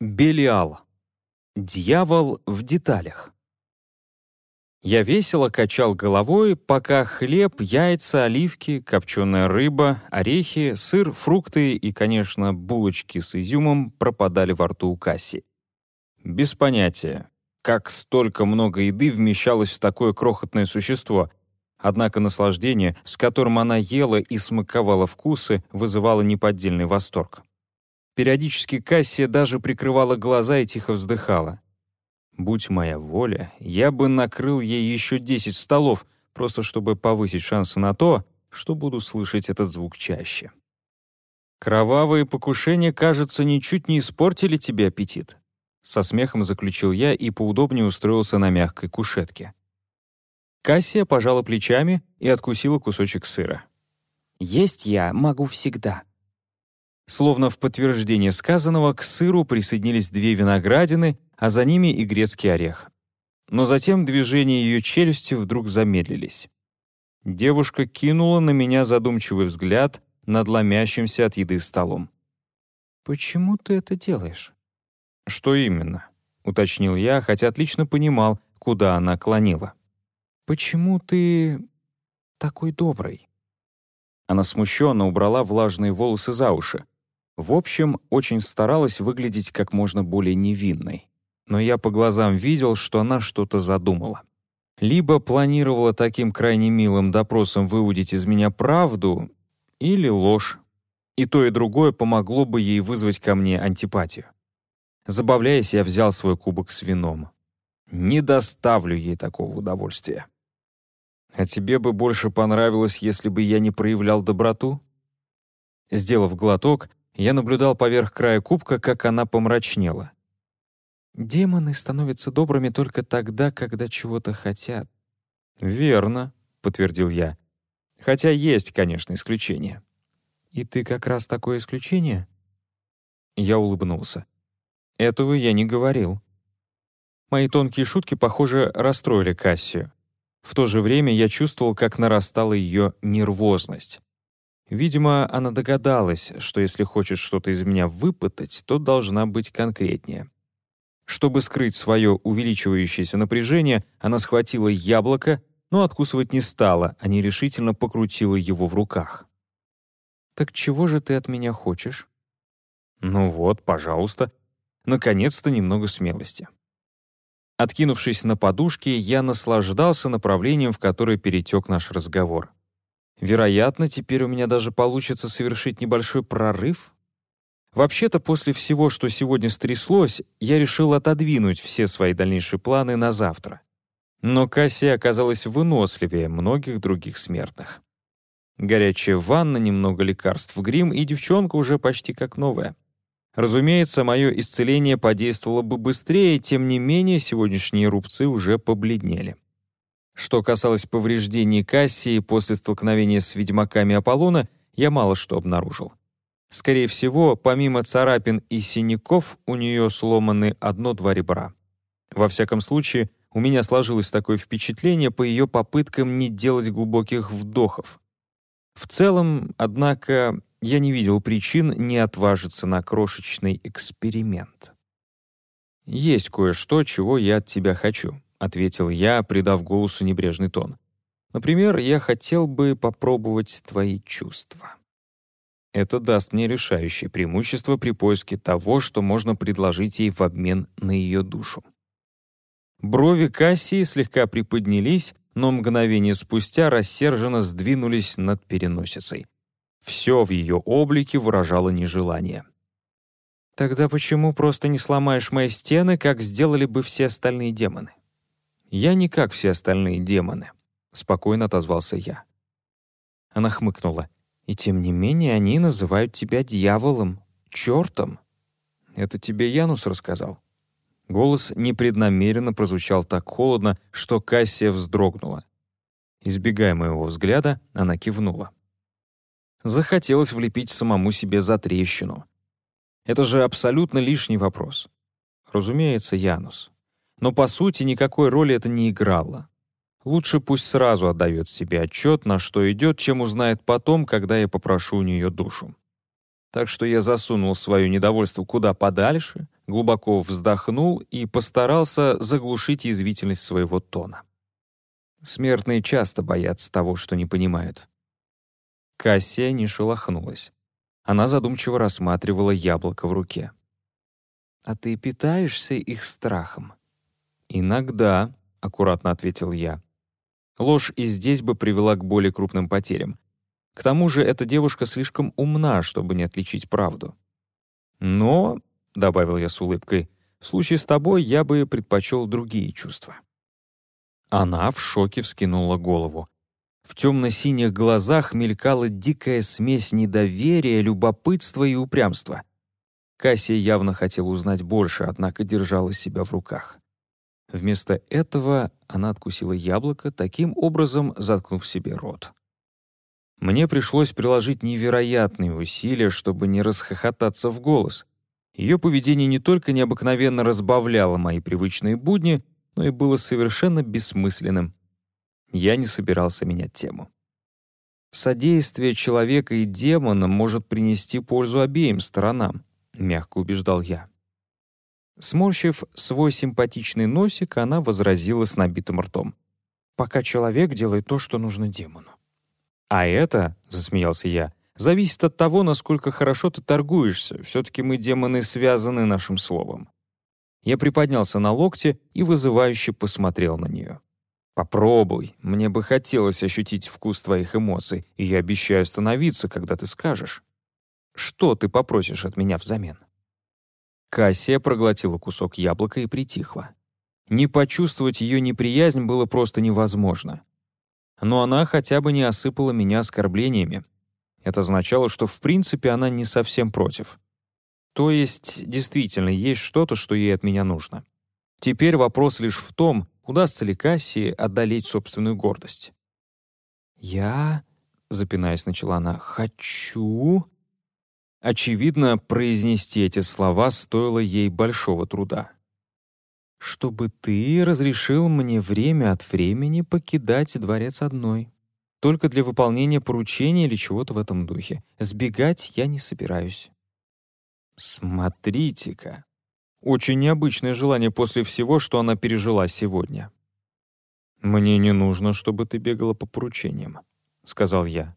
Белиал. Дьявол в деталях. Я весело качал головой, пока хлеб, яйца, оливки, копченая рыба, орехи, сыр, фрукты и, конечно, булочки с изюмом пропадали во рту у Касси. Без понятия, как столько много еды вмещалось в такое крохотное существо, однако наслаждение, с которым она ела и смаковала вкусы, вызывало неподдельный восторг. Периодически Кассия даже прикрывала глаза и тихо вздыхала. Будь моя воля, я бы накрыл ей еще 10 столов, просто чтобы повысить шансы на то, что буду слышать этот звук чаще. «Кровавые покушения, кажется, ничуть не испортили тебе аппетит», со смехом заключил я и поудобнее устроился на мягкой кушетке. Кассия пожала плечами и откусила кусочек сыра. «Есть я могу всегда», Словно в подтверждение сказанного, к сыру присоединились две виноградины, а за ними и грецкий орех. Но затем движения ее челюсти вдруг замедлились. Девушка кинула на меня задумчивый взгляд над ломящимся от еды столом. «Почему ты это делаешь?» «Что именно?» — уточнил я, хотя отлично понимал, куда она клонила. «Почему ты такой добрый?» Она смущенно убрала влажные волосы за уши, в общем, очень старалась выглядеть как можно более невинной. Но я по глазам видел, что она что-то задумала. Либо планировала таким крайне милым допросом выудить из меня правду, или ложь. И то, и другое помогло бы ей вызвать ко мне антипатию. Забавляясь, я взял свой кубок с вином. Не доставлю ей такого удовольствия. А тебе бы больше понравилось, если бы я не проявлял доброту? Сделав глоток, я наблюдал поверх края кубка, как она помрачнела. «Демоны становятся добрыми только тогда, когда чего-то хотят». «Верно», — подтвердил я. «Хотя есть, конечно, исключения». «И ты как раз такое исключение?» Я улыбнулся. «Этого я не говорил». Мои тонкие шутки, похоже, расстроили Кассию. В то же время я чувствовал, как нарастала ее нервозность. Видимо, она догадалась, что если хочет что-то из меня выпытать, то должна быть конкретнее. Чтобы скрыть свое увеличивающееся напряжение, она схватила яблоко, но откусывать не стала, а нерешительно покрутила его в руках. «Так чего же ты от меня хочешь?» «Ну вот, пожалуйста. Наконец-то немного смелости». Откинувшись на подушке, я наслаждался направлением, в которое перетек наш разговор. Вероятно, теперь у меня даже получится совершить небольшой прорыв. Вообще-то, после всего, что сегодня стряслось, я решил отодвинуть все свои дальнейшие планы на завтра. Но Кассия оказалась выносливее многих других смертных. Горячая ванна, немного лекарств грим, и девчонка уже почти как новая. Разумеется, мое исцеление подействовало бы быстрее, тем не менее сегодняшние рубцы уже побледнели. Что касалось повреждений Кассии после столкновения с ведьмаками Аполлона, я мало что обнаружил. Скорее всего, помимо царапин и синяков, у нее сломаны одно-два ребра. Во всяком случае, у меня сложилось такое впечатление по ее попыткам не делать глубоких вдохов. В целом, однако, я не видел причин не отважиться на крошечный эксперимент. Есть кое-что, чего я от тебя хочу. — ответил я, придав голосу небрежный тон. «Например, я хотел бы попробовать твои чувства. Это даст мне решающее преимущество при поиске того, что можно предложить ей в обмен на ее душу». Брови Кассии слегка приподнялись, но мгновение спустя рассерженно сдвинулись над переносицей. Все в ее облике выражало нежелание. «Тогда почему просто не сломаешь мои стены, как сделали бы все остальные демоны?» «Я не как все остальные демоны», — спокойно отозвался я. Она хмыкнула. «И тем не менее они называют тебя дьяволом, чертом». «Это тебе Янус рассказал?» Голос непреднамеренно прозвучал так холодно, что Кассия вздрогнула. Избегая моего взгляда, она кивнула. Захотелось влепить самому себе за трещину. Это же абсолютно лишний вопрос. Разумеется, Янус но по сути никакой роли это не играло. Лучше пусть сразу отдает себе отчет, на что идет, чем узнает потом, когда я попрошу у нее душу. Так что я засунул свое недовольство куда подальше, глубоко вздохнул и постарался заглушить язвительность своего тона. Смертные часто боятся того, что не понимают. Кассия не шелохнулась. Она задумчиво рассматривала яблоко в руке. «А ты питаешься их страхом?» «Иногда», — аккуратно ответил я. Ложь и здесь бы привела к более крупным потерям. К тому же эта девушка слишком умна, чтобы не отличить правду. «Но», — добавил я с улыбкой, — «в случае с тобой я бы предпочел другие чувства». Она в шоке вскинула голову. В темно-синих глазах мелькала дикая смесь недоверия, любопытства и упрямства. Кассия явно хотела узнать больше, однако держала себя в руках. Вместо этого она откусила яблоко, таким образом заткнув себе рот. Мне пришлось приложить невероятные усилия, чтобы не расхохотаться в голос. Ее поведение не только необыкновенно разбавляло мои привычные будни, но и было совершенно бессмысленным. Я не собирался менять тему. «Содействие человека и демона может принести пользу обеим сторонам», — мягко убеждал я. Сморщив свой симпатичный носик, она возразила с набитым ртом. «Пока человек делает то, что нужно демону». «А это», — засмеялся я, — «зависит от того, насколько хорошо ты торгуешься. Все-таки мы, демоны, связаны нашим словом». Я приподнялся на локте и вызывающе посмотрел на нее. Попробуй. Мне бы хотелось ощутить вкус твоих эмоций, и я обещаю остановиться, когда ты скажешь. Что ты попросишь от меня взамен?» Кассия проглотила кусок яблока и притихла. Не почувствовать ее неприязнь было просто невозможно. Но она хотя бы не осыпала меня оскорблениями. Это означало, что в принципе она не совсем против. То есть, действительно, есть что-то, что ей от меня нужно. Теперь вопрос лишь в том, удастся ли Кассии одолеть собственную гордость. «Я...» — запинаясь, начала она. «Хочу...» Очевидно, произнести эти слова стоило ей большого труда. «Чтобы ты разрешил мне время от времени покидать дворец одной. Только для выполнения поручения или чего-то в этом духе. Сбегать я не собираюсь». «Смотрите-ка», очень необычное желание после всего, что она пережила сегодня. «Мне не нужно, чтобы ты бегала по поручениям», — сказал я.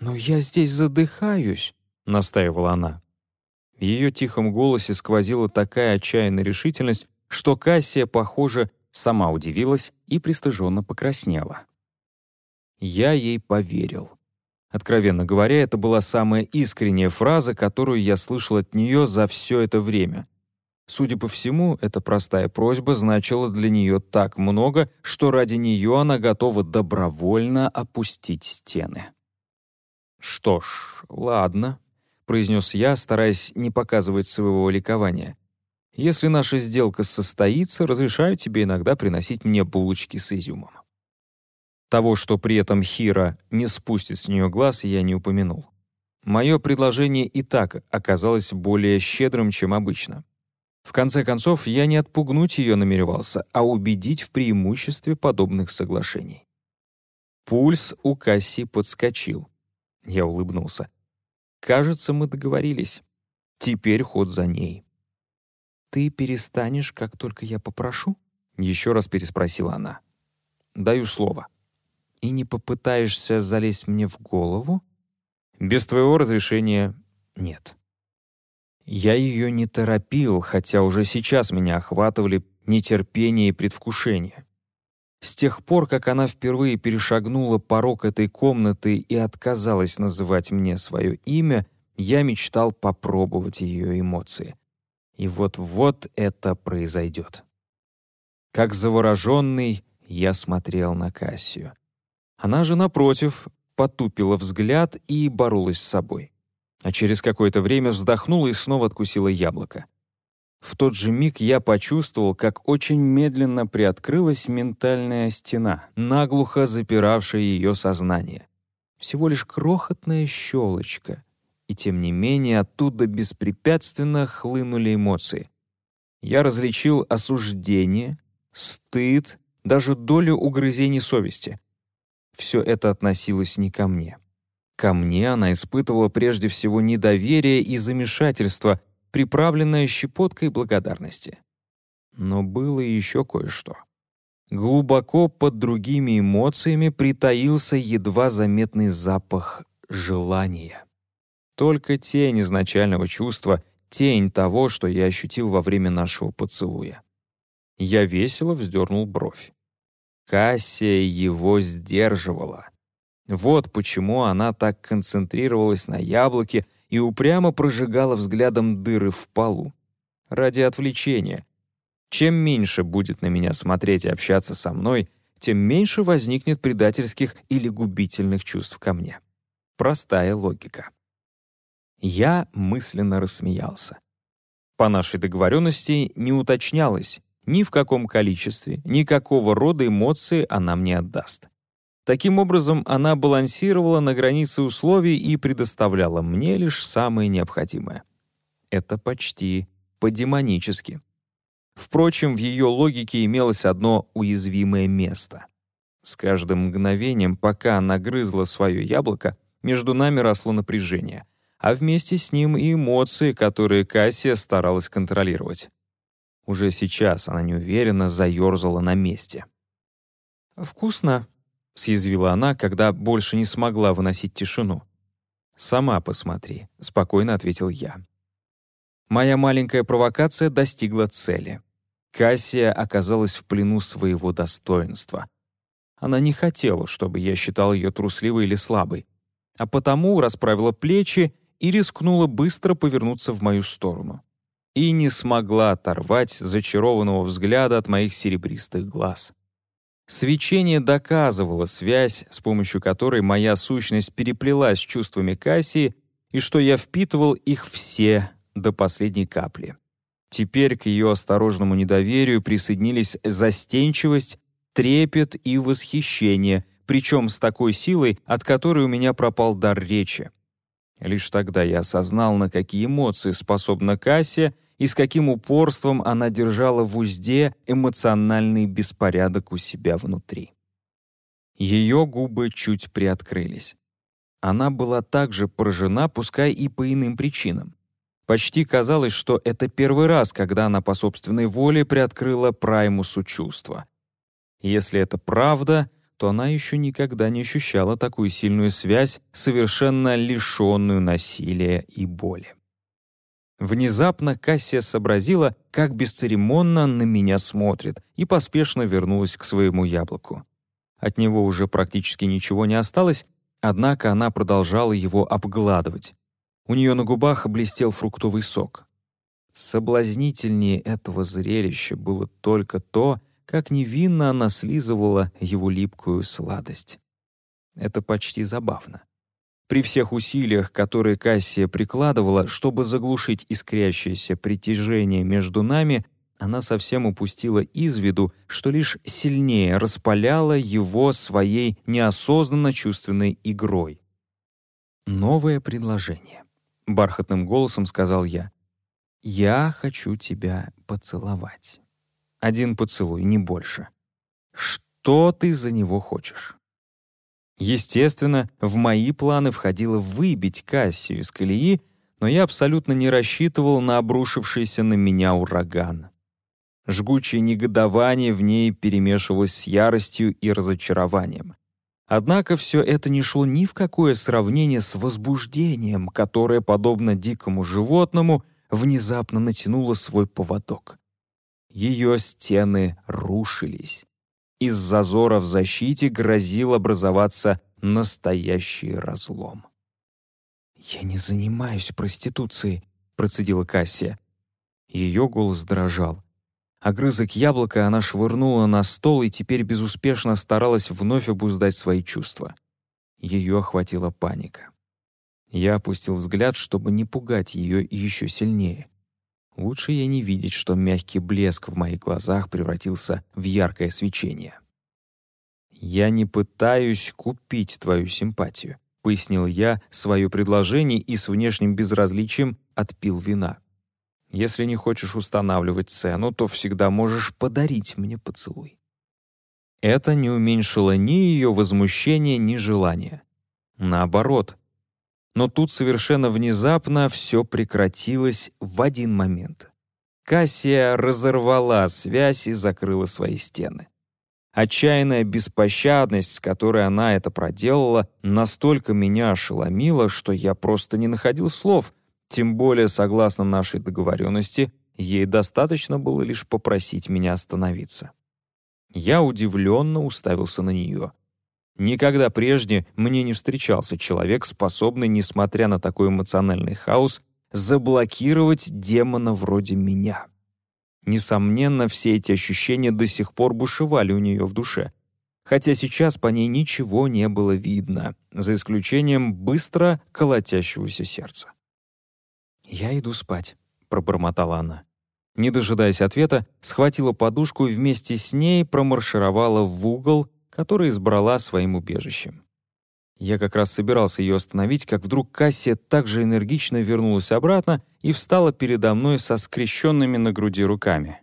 «Но я здесь задыхаюсь», — настаивала она. В ее тихом голосе сквозила такая отчаянная решительность, что Кассия, похоже, сама удивилась и пристыженно покраснела. Я ей поверил. Откровенно говоря, это была самая искренняя фраза, которую я слышал от нее за все это время — Судя по всему, эта простая просьба значила для нее так много, что ради нее она готова добровольно опустить стены. «Что ж, ладно», — произнес я, стараясь не показывать своего ликования. «Если наша сделка состоится, разрешаю тебе иногда приносить мне булочки с изюмом». Того, что при этом Хира не спустит с нее глаз, я не упомянул. Мое предложение и так оказалось более щедрым, чем обычно. В конце концов, я не отпугнуть ее намеревался, а убедить в преимуществе подобных соглашений. Пульс у Касси подскочил. Я улыбнулся. «Кажется, мы договорились. Теперь ход за ней». «Ты перестанешь, как только я попрошу?» — еще раз переспросила она. «Даю слово». «И не попытаешься залезть мне в голову?» «Без твоего разрешения нет». Я ее не торопил, хотя уже сейчас меня охватывали нетерпение и предвкушение. С тех пор, как она впервые перешагнула порог этой комнаты и отказалась называть мне свое имя, я мечтал попробовать ее эмоции. И вот-вот это произойдет. Как завороженный, я смотрел на Кассию. Она же, напротив, потупила взгляд и боролась с собой а через какое-то время вздохнула и снова откусила яблоко. В тот же миг я почувствовал, как очень медленно приоткрылась ментальная стена, наглухо запиравшая ее сознание. Всего лишь крохотная щелочка, и тем не менее оттуда беспрепятственно хлынули эмоции. Я различил осуждение, стыд, даже долю угрызений совести. Все это относилось не ко мне. Ко мне она испытывала прежде всего недоверие и замешательство, приправленное щепоткой благодарности. Но было еще кое-что. Глубоко под другими эмоциями притаился едва заметный запах желания. Только тень изначального чувства, тень того, что я ощутил во время нашего поцелуя. Я весело вздернул бровь. Кассия его сдерживала. Вот почему она так концентрировалась на яблоке и упрямо прожигала взглядом дыры в полу. Ради отвлечения. Чем меньше будет на меня смотреть и общаться со мной, тем меньше возникнет предательских или губительных чувств ко мне. Простая логика. Я мысленно рассмеялся. По нашей договоренности не уточнялось, ни в каком количестве, ни какого рода эмоции она мне отдаст. Таким образом, она балансировала на границе условий и предоставляла мне лишь самое необходимое. Это почти по-демонически. Впрочем, в ее логике имелось одно уязвимое место. С каждым мгновением, пока она грызла свое яблоко, между нами росло напряжение, а вместе с ним и эмоции, которые Кассия старалась контролировать. Уже сейчас она неуверенно заерзала на месте. «Вкусно», — съязвила она, когда больше не смогла выносить тишину. «Сама посмотри», — спокойно ответил я. Моя маленькая провокация достигла цели. Кассия оказалась в плену своего достоинства. Она не хотела, чтобы я считал ее трусливой или слабой, а потому расправила плечи и рискнула быстро повернуться в мою сторону и не смогла оторвать зачарованного взгляда от моих серебристых глаз. Свечение доказывало связь, с помощью которой моя сущность переплелась с чувствами Кассии и что я впитывал их все до последней капли. Теперь к ее осторожному недоверию присоединились застенчивость, трепет и восхищение, причем с такой силой, от которой у меня пропал дар речи. Лишь тогда я осознал, на какие эмоции способна Кассия и с каким упорством она держала в узде эмоциональный беспорядок у себя внутри. Ее губы чуть приоткрылись. Она была также поражена, пускай и по иным причинам. Почти казалось, что это первый раз, когда она по собственной воле приоткрыла праймусу чувства. Если это правда, то она еще никогда не ощущала такую сильную связь, совершенно лишенную насилия и боли. Внезапно Кассия сообразила, как бесцеремонно на меня смотрит, и поспешно вернулась к своему яблоку. От него уже практически ничего не осталось, однако она продолжала его обгладывать. У нее на губах блестел фруктовый сок. Соблазнительнее этого зрелища было только то, как невинно она слизывала его липкую сладость. Это почти забавно. При всех усилиях, которые Кассия прикладывала, чтобы заглушить искрящееся притяжение между нами, она совсем упустила из виду, что лишь сильнее распаляла его своей неосознанно чувственной игрой. «Новое предложение», — бархатным голосом сказал я. «Я хочу тебя поцеловать. Один поцелуй, не больше. Что ты за него хочешь?» Естественно, в мои планы входило выбить Кассию из колеи, но я абсолютно не рассчитывал на обрушившийся на меня ураган. Жгучее негодование в ней перемешивалось с яростью и разочарованием. Однако все это не шло ни в какое сравнение с возбуждением, которое, подобно дикому животному, внезапно натянуло свой поводок. Ее стены рушились. Из зазора в защите грозил образоваться настоящий разлом. «Я не занимаюсь проституцией», — процедила Кассия. Ее голос дрожал. Огрызок яблока она швырнула на стол и теперь безуспешно старалась вновь обуздать свои чувства. Ее охватила паника. Я опустил взгляд, чтобы не пугать ее еще сильнее. Лучше ей не видеть, что мягкий блеск в моих глазах превратился в яркое свечение. «Я не пытаюсь купить твою симпатию», — пояснил я свое предложение и с внешним безразличием отпил вина. «Если не хочешь устанавливать цену, то всегда можешь подарить мне поцелуй». Это не уменьшило ни ее возмущения, ни желания. Наоборот, Но тут совершенно внезапно все прекратилось в один момент. Кассия разорвала связь и закрыла свои стены. Отчаянная беспощадность, с которой она это проделала, настолько меня ошеломила, что я просто не находил слов, тем более, согласно нашей договоренности, ей достаточно было лишь попросить меня остановиться. Я удивленно уставился на нее. Никогда прежде мне не встречался человек, способный, несмотря на такой эмоциональный хаос, заблокировать демона вроде меня. Несомненно, все эти ощущения до сих пор бушевали у нее в душе, хотя сейчас по ней ничего не было видно, за исключением быстро колотящегося сердца. «Я иду спать», — пробормотала она. Не дожидаясь ответа, схватила подушку и вместе с ней промаршировала в угол, который избрала своим убежищем. Я как раз собирался ее остановить, как вдруг Кассия также энергично вернулась обратно и встала передо мной со скрещенными на груди руками.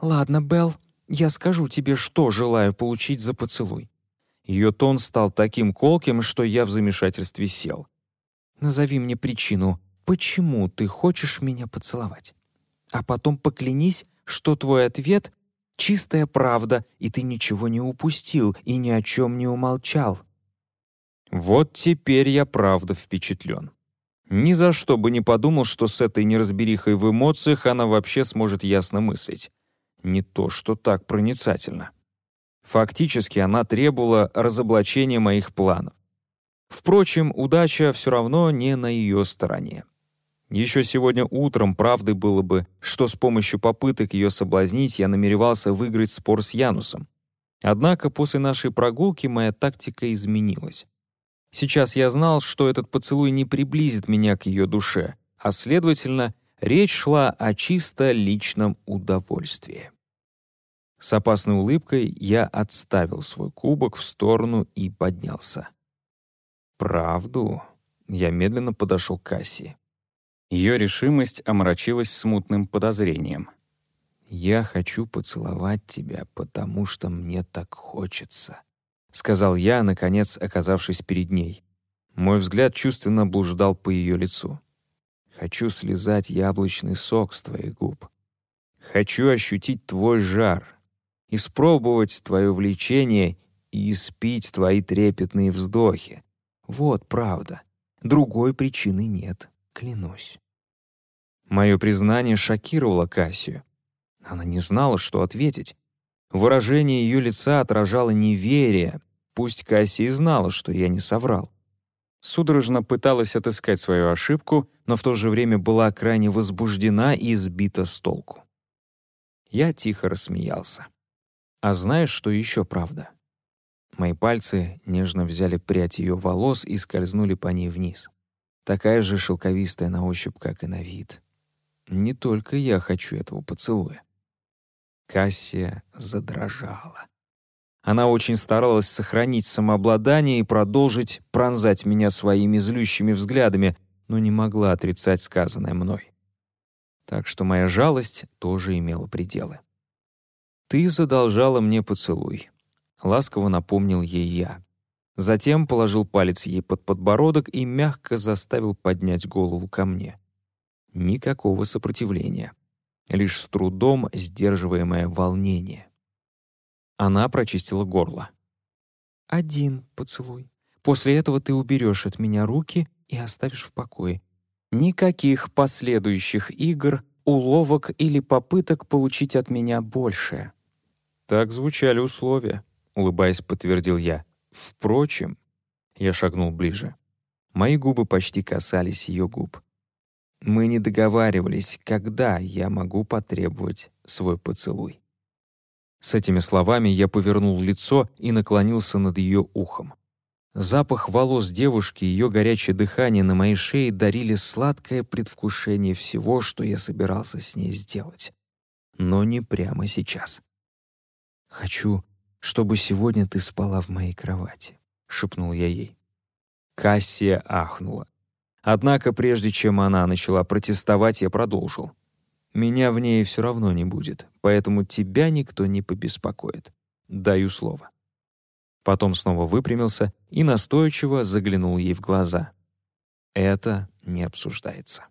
«Ладно, Белл, я скажу тебе, что желаю получить за поцелуй». Ее тон стал таким колким, что я в замешательстве сел. «Назови мне причину, почему ты хочешь меня поцеловать. А потом поклянись, что твой ответ — чистая правда, и ты ничего не упустил и ни о чем не умолчал». Вот теперь я правда впечатлен. Ни за что бы не подумал, что с этой неразберихой в эмоциях она вообще сможет ясно мыслить. Не то, что так проницательно. Фактически она требовала разоблачения моих планов. Впрочем, удача все равно не на ее стороне. Еще сегодня утром правдой было бы, что с помощью попыток ее соблазнить я намеревался выиграть спор с Янусом. Однако после нашей прогулки моя тактика изменилась. Сейчас я знал, что этот поцелуй не приблизит меня к ее душе, а, следовательно, речь шла о чисто личном удовольствии. С опасной улыбкой я отставил свой кубок в сторону и поднялся. «Правду?» Я медленно подошел к Кассии. Ее решимость омрачилась смутным подозрением. «Я хочу поцеловать тебя, потому что мне так хочется», — сказал я, наконец оказавшись перед ней. Мой взгляд чувственно блуждал по ее лицу. «Хочу слезать яблочный сок с твоих губ. Хочу ощутить твой жар, испробовать твое влечение и испить твои трепетные вздохи. Вот правда. Другой причины нет, клянусь». Мое признание шокировало Кассию. Она не знала, что ответить. Выражение ее лица отражало неверие, пусть Кассия и знала, что я не соврал. Судорожно пыталась отыскать свою ошибку, но в то же время была крайне возбуждена и сбита с толку. Я тихо рассмеялся. А знаешь, что еще правда? Мои пальцы нежно взяли прядь ее волос и скользнули по ней вниз. Такая же шелковистая на ощупь, как и на вид. Не только я хочу этого поцелуя. Кассия задрожала. Она очень старалась сохранить самообладание и продолжить пронзать меня своими злющими взглядами, но не могла отрицать сказанное мной. Так что моя жалость тоже имела пределы. «Ты задолжала мне поцелуй», — ласково напомнил ей я. Затем положил палец ей под подбородок и мягко заставил поднять голову ко мне. Никакого сопротивления лишь с трудом сдерживаемое волнение. Она прочистила горло. «Один поцелуй. После этого ты уберешь от меня руки и оставишь в покое. Никаких последующих игр, уловок или попыток получить от меня большее». «Так звучали условия», — улыбаясь, подтвердил я. «Впрочем...» — я шагнул ближе. Мои губы почти касались ее губ. Мы не договаривались, когда я могу потребовать свой поцелуй. С этими словами я повернул лицо и наклонился над ее ухом. Запах волос девушки и ее горячее дыхание на моей шее дарили сладкое предвкушение всего, что я собирался с ней сделать. Но не прямо сейчас. «Хочу, чтобы сегодня ты спала в моей кровати», — шепнул я ей. Кассия ахнула. Однако прежде чем она начала протестовать, я продолжил. «Меня в ней все равно не будет, поэтому тебя никто не побеспокоит. Даю слово». Потом снова выпрямился и настойчиво заглянул ей в глаза. Это не обсуждается.